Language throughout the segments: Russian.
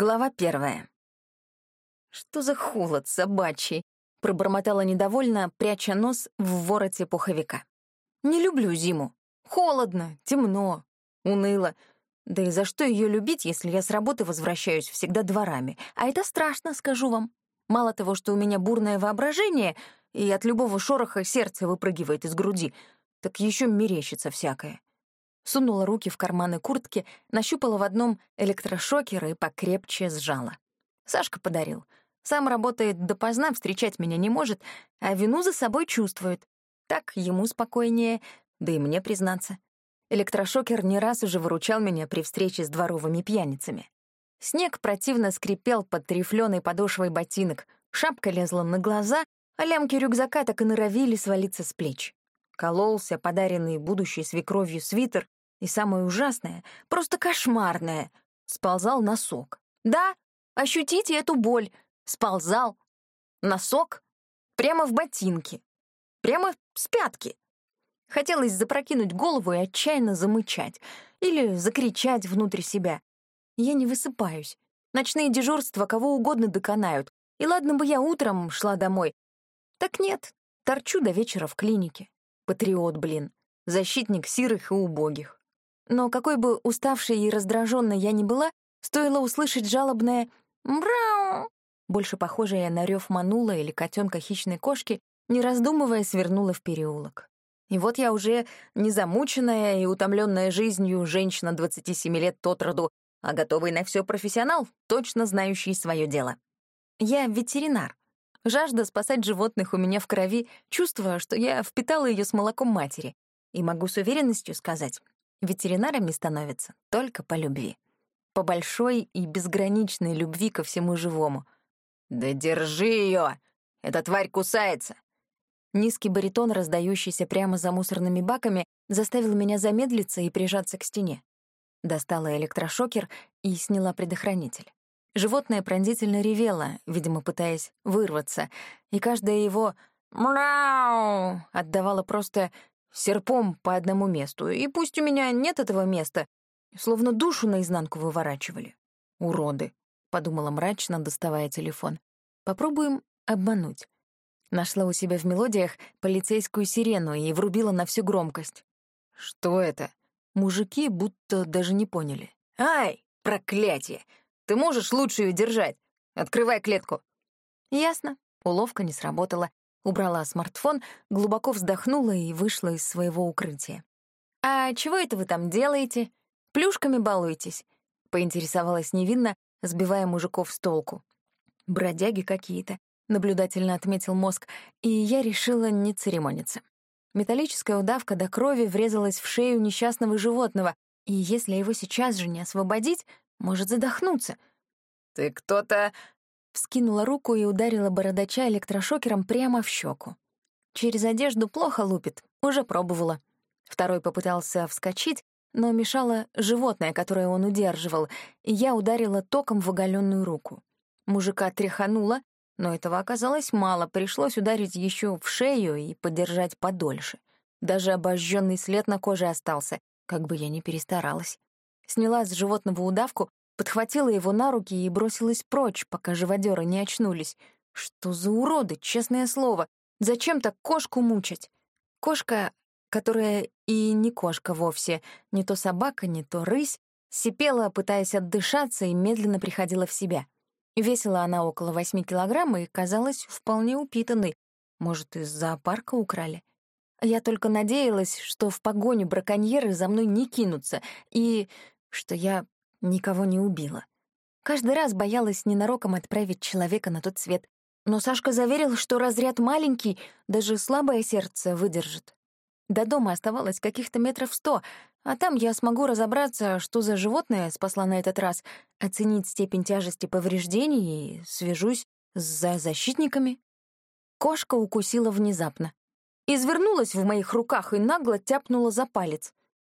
Глава первая. «Что за холод собачий?» — пробормотала недовольно, пряча нос в вороте пуховика. «Не люблю зиму. Холодно, темно, уныло. Да и за что ее любить, если я с работы возвращаюсь всегда дворами? А это страшно, скажу вам. Мало того, что у меня бурное воображение, и от любого шороха сердце выпрыгивает из груди, так еще мерещится всякое сунула руки в карманы куртки, нащупала в одном электрошокер и покрепче сжала. Сашка подарил. Сам работает допоздна, встречать меня не может, а вину за собой чувствует. Так ему спокойнее, да и мне признаться. Электрошокер не раз уже выручал меня при встрече с дворовыми пьяницами. Снег противно скрипел под трифлёной подошвой ботинок, шапка лезла на глаза, а лямки рюкзака так и норовили свалиться с плеч. Кололся подаренный будущей свекровью свитер, и самое ужасное, просто кошмарное, сползал носок. Да, ощутите эту боль. Сползал. Носок прямо в ботинки. Прямо с пятки. Хотелось запрокинуть голову и отчаянно замычать. Или закричать внутрь себя. Я не высыпаюсь. Ночные дежурства кого угодно доконают. И ладно бы я утром шла домой. Так нет, торчу до вечера в клинике. Патриот, блин. Защитник сирых и убогих. Но какой бы уставшей и раздраженной я ни была, стоило услышать жалобное «мрау», больше похожее на рев манула или котенка хищной кошки, не раздумывая свернула в переулок. И вот я уже незамученная и утомленная жизнью женщина 27 лет от роду, а готовый на все профессионал, точно знающий свое дело. Я ветеринар. Жажда спасать животных у меня в крови, чувствуя, что я впитала ее с молоком матери. И могу с уверенностью сказать, Ветеринарами становятся только по любви. По большой и безграничной любви ко всему живому. «Да держи ее! Эта тварь кусается!» Низкий баритон, раздающийся прямо за мусорными баками, заставил меня замедлиться и прижаться к стене. Достала электрошокер и сняла предохранитель. Животное пронзительно ревело, видимо, пытаясь вырваться, и каждое его «мрау» отдавало просто серпом по одному месту, и пусть у меня нет этого места, словно душу наизнанку выворачивали. Уроды, — подумала мрачно, доставая телефон. Попробуем обмануть. Нашла у себя в мелодиях полицейскую сирену и врубила на всю громкость. Что это? Мужики будто даже не поняли. «Ай, проклятие! Ты можешь лучше ее держать? Открывай клетку!» Ясно, уловка не сработала убрала смартфон, глубоко вздохнула и вышла из своего укрытия. «А чего это вы там делаете? Плюшками балуетесь?» — поинтересовалась невинно, сбивая мужиков с толку. «Бродяги какие-то», — наблюдательно отметил мозг, и я решила не церемониться. Металлическая удавка до крови врезалась в шею несчастного животного, и если его сейчас же не освободить, может задохнуться. «Ты кто-то Вскинула руку и ударила бородача электрошокером прямо в щеку. Через одежду плохо лупит, уже пробовала. Второй попытался вскочить, но мешало животное, которое он удерживал, и я ударила током в оголенную руку. Мужика тряхануло, но этого оказалось мало, пришлось ударить еще в шею и подержать подольше. Даже обожженный след на коже остался, как бы я ни перестаралась. Сняла с животного удавку подхватила его на руки и бросилась прочь, пока живодеры не очнулись. Что за уроды, честное слово? Зачем так кошку мучать? Кошка, которая и не кошка вовсе, не то собака, не то рысь, сипела, пытаясь отдышаться, и медленно приходила в себя. Весила она около восьми килограмм и казалась вполне упитанной. Может, из зоопарка украли? Я только надеялась, что в погоню браконьеры за мной не кинутся, и что я никого не убила. Каждый раз боялась ненароком отправить человека на тот свет. Но Сашка заверил, что разряд маленький, даже слабое сердце выдержит. До дома оставалось каких-то метров сто, а там я смогу разобраться, что за животное спасла на этот раз, оценить степень тяжести повреждений и свяжусь с защитниками. Кошка укусила внезапно. Извернулась в моих руках и нагло тяпнула за палец.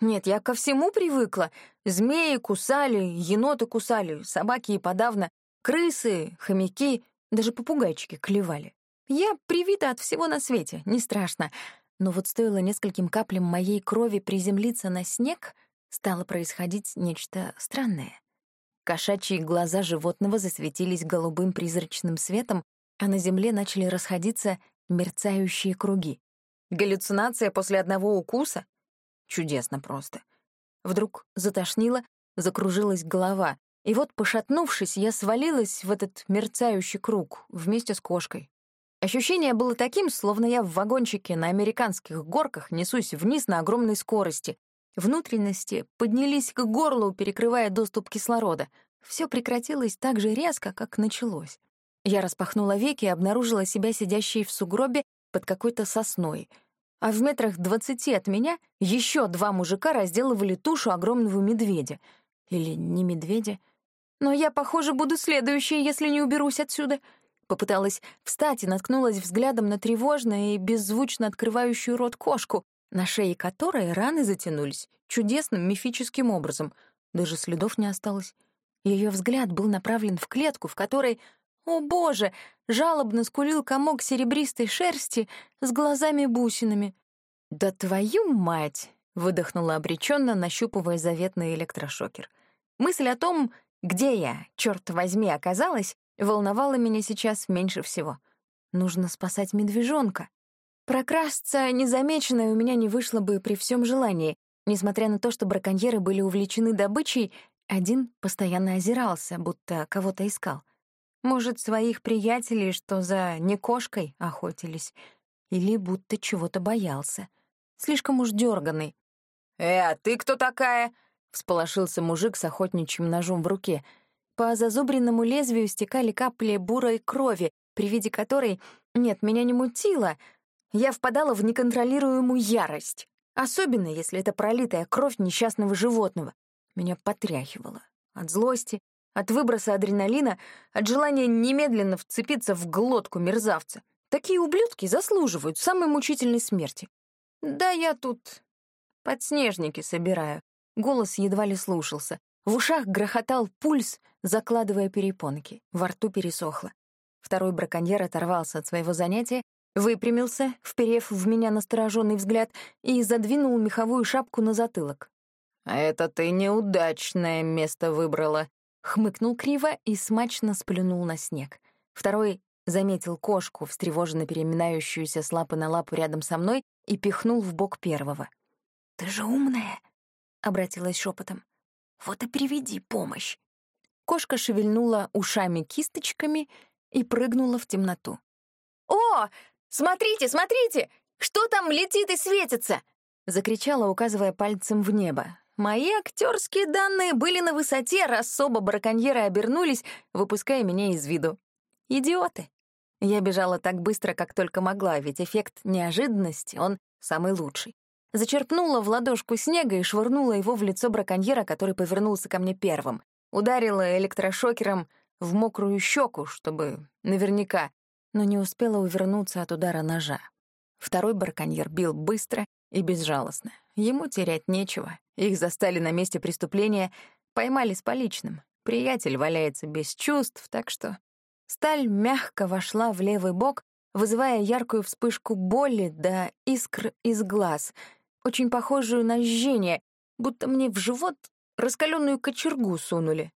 Нет, я ко всему привыкла. Змеи кусали, еноты кусали, собаки и подавно, крысы, хомяки, даже попугайчики клевали. Я привита от всего на свете, не страшно. Но вот стоило нескольким каплям моей крови приземлиться на снег, стало происходить нечто странное. Кошачьи глаза животного засветились голубым призрачным светом, а на земле начали расходиться мерцающие круги. Галлюцинация после одного укуса? Чудесно просто. Вдруг затошнило, закружилась голова, и вот, пошатнувшись, я свалилась в этот мерцающий круг вместе с кошкой. Ощущение было таким, словно я в вагончике на американских горках несусь вниз на огромной скорости. Внутренности поднялись к горлу, перекрывая доступ кислорода. Все прекратилось так же резко, как началось. Я распахнула веки и обнаружила себя сидящей в сугробе под какой-то сосной. А в метрах двадцати от меня еще два мужика разделывали тушу огромного медведя. Или не медведя. Но я, похоже, буду следующей, если не уберусь отсюда. Попыталась встать и наткнулась взглядом на тревожную и беззвучно открывающую рот кошку, на шее которой раны затянулись чудесным мифическим образом. Даже следов не осталось. Ее взгляд был направлен в клетку, в которой о боже! Жалобно скулил комок серебристой шерсти с глазами-бусинами. «Да твою мать!» — выдохнула обреченно, нащупывая заветный электрошокер. Мысль о том, где я, черт возьми, оказалась, волновала меня сейчас меньше всего. Нужно спасать медвежонка. Прокрасться незамеченное у меня не вышло бы при всем желании. Несмотря на то, что браконьеры были увлечены добычей, один постоянно озирался, будто кого-то искал — может, своих приятелей, что за не кошкой охотились, или будто чего-то боялся. Слишком уж дерганый. «Э, а ты кто такая?» — всполошился мужик с охотничьим ножом в руке. По зазубренному лезвию стекали капли бурой крови, при виде которой, нет, меня не мутило, я впадала в неконтролируемую ярость. Особенно, если это пролитая кровь несчастного животного. Меня потряхивало. От злости, от выброса адреналина, от желания немедленно вцепиться в глотку мерзавца. Такие ублюдки заслуживают самой мучительной смерти. Да я тут подснежники собираю. Голос едва ли слушался. В ушах грохотал пульс, закладывая перепонки. Во рту пересохло. Второй браконьер оторвался от своего занятия, выпрямился, вперев в меня настороженный взгляд, и задвинул меховую шапку на затылок. «А это ты неудачное место выбрала», Хмыкнул криво и смачно сплюнул на снег. Второй заметил кошку, встревоженно переминающуюся с лапы на лапу рядом со мной, и пихнул в бок первого. «Ты же умная!» — обратилась шепотом. «Вот и приведи помощь!» Кошка шевельнула ушами-кисточками и прыгнула в темноту. «О, смотрите, смотрите! Что там летит и светится?» — закричала, указывая пальцем в небо. Мои актерские данные были на высоте, раз оба браконьеры обернулись, выпуская меня из виду. Идиоты. Я бежала так быстро, как только могла, ведь эффект неожиданности, он самый лучший. Зачерпнула в ладошку снега и швырнула его в лицо браконьера, который повернулся ко мне первым. Ударила электрошокером в мокрую щеку, чтобы наверняка, но не успела увернуться от удара ножа. Второй браконьер бил быстро и безжалостно. Ему терять нечего. Их застали на месте преступления, поймали с поличным. Приятель валяется без чувств, так что... Сталь мягко вошла в левый бок, вызывая яркую вспышку боли да искр из глаз, очень похожую на жжение, будто мне в живот раскаленную кочергу сунули.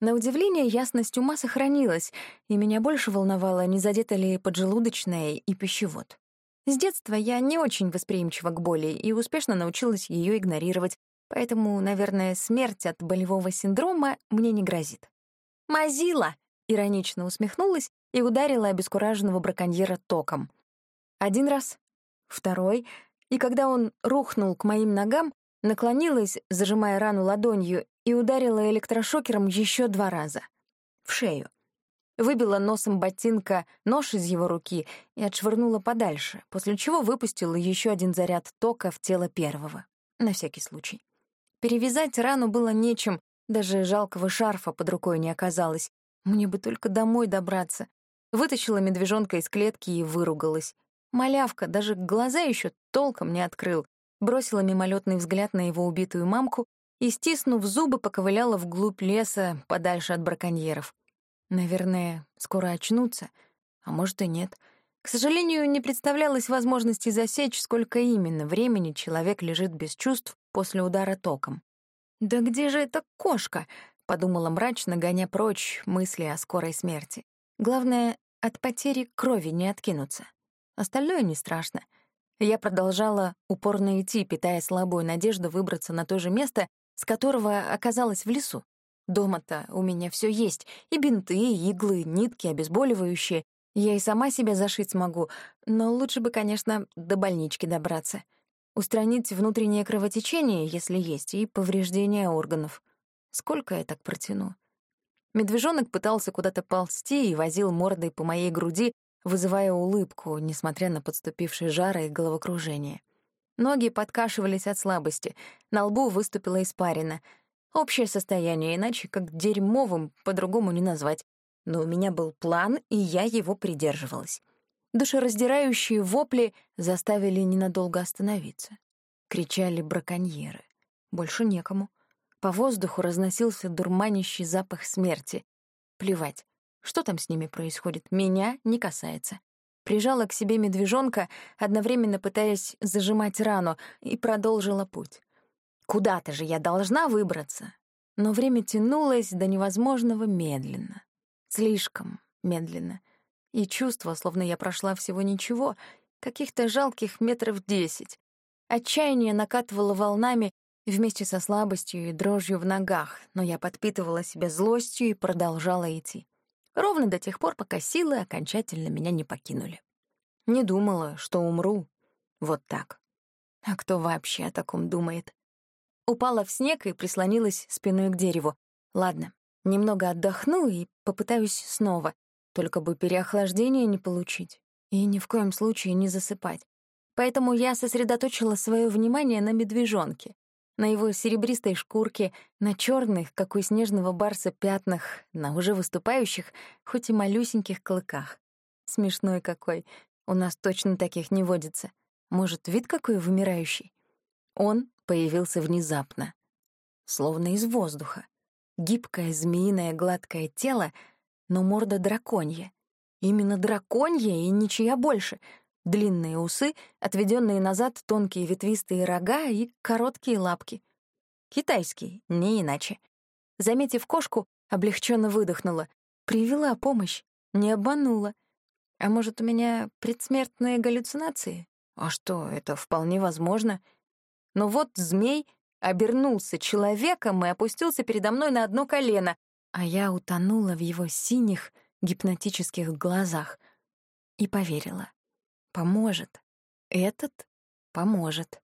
На удивление, ясность ума сохранилась, и меня больше волновало, не задето ли поджелудочная и пищевод. С детства я не очень восприимчива к боли и успешно научилась ее игнорировать, поэтому, наверное, смерть от болевого синдрома мне не грозит. «Мазила!» — иронично усмехнулась и ударила обескураженного браконьера током. Один раз, второй, и когда он рухнул к моим ногам, наклонилась, зажимая рану ладонью, и ударила электрошокером еще два раза. В шею выбила носом ботинка нож из его руки и отшвырнула подальше, после чего выпустила еще один заряд тока в тело первого. На всякий случай. Перевязать рану было нечем, даже жалкого шарфа под рукой не оказалось. Мне бы только домой добраться. Вытащила медвежонка из клетки и выругалась. Малявка даже глаза еще толком не открыл. Бросила мимолетный взгляд на его убитую мамку и, стиснув зубы, поковыляла вглубь леса, подальше от браконьеров. Наверное, скоро очнутся, а может и нет. К сожалению, не представлялось возможности засечь, сколько именно времени человек лежит без чувств после удара током. «Да где же эта кошка?» — подумала мрачно, гоня прочь мысли о скорой смерти. «Главное, от потери крови не откинуться. Остальное не страшно». Я продолжала упорно идти, питая слабую надежду выбраться на то же место, с которого оказалась в лесу. Дома-то у меня все есть. И бинты, и иглы, нитки, обезболивающие. Я и сама себя зашить смогу, но лучше бы, конечно, до больнички добраться. Устранить внутреннее кровотечение, если есть, и повреждения органов. Сколько я так протяну? Медвежонок пытался куда-то ползти и возил мордой по моей груди, вызывая улыбку, несмотря на подступивший жар и головокружение. Ноги подкашивались от слабости, на лбу выступила испарина — Общее состояние, иначе как дерьмовым по-другому не назвать. Но у меня был план, и я его придерживалась. Душераздирающие вопли заставили ненадолго остановиться. Кричали браконьеры. Больше некому. По воздуху разносился дурманящий запах смерти. Плевать, что там с ними происходит, меня не касается. Прижала к себе медвежонка, одновременно пытаясь зажимать рану, и продолжила путь. Куда-то же я должна выбраться. Но время тянулось до невозможного медленно. Слишком медленно. И чувство, словно я прошла всего ничего, каких-то жалких метров десять. Отчаяние накатывало волнами вместе со слабостью и дрожью в ногах, но я подпитывала себя злостью и продолжала идти. Ровно до тех пор, пока силы окончательно меня не покинули. Не думала, что умру вот так. А кто вообще о таком думает? Упала в снег и прислонилась спиной к дереву. Ладно, немного отдохну и попытаюсь снова, только бы переохлаждение не получить и ни в коем случае не засыпать. Поэтому я сосредоточила свое внимание на медвежонке, на его серебристой шкурке, на черных, как у снежного барса, пятнах, на уже выступающих, хоть и малюсеньких клыках. Смешной какой. У нас точно таких не водится. Может, вид какой вымирающий? Он появился внезапно, словно из воздуха. Гибкое, змеиное, гладкое тело, но морда драконья. Именно драконья и ничья больше. Длинные усы, отведенные назад тонкие ветвистые рога и короткие лапки. Китайский, не иначе. Заметив кошку, облегченно выдохнула. Привела помощь, не обманула. А может, у меня предсмертные галлюцинации? А что, это вполне возможно — но вот змей обернулся человеком и опустился передо мной на одно колено, а я утонула в его синих гипнотических глазах и поверила. Поможет. Этот поможет.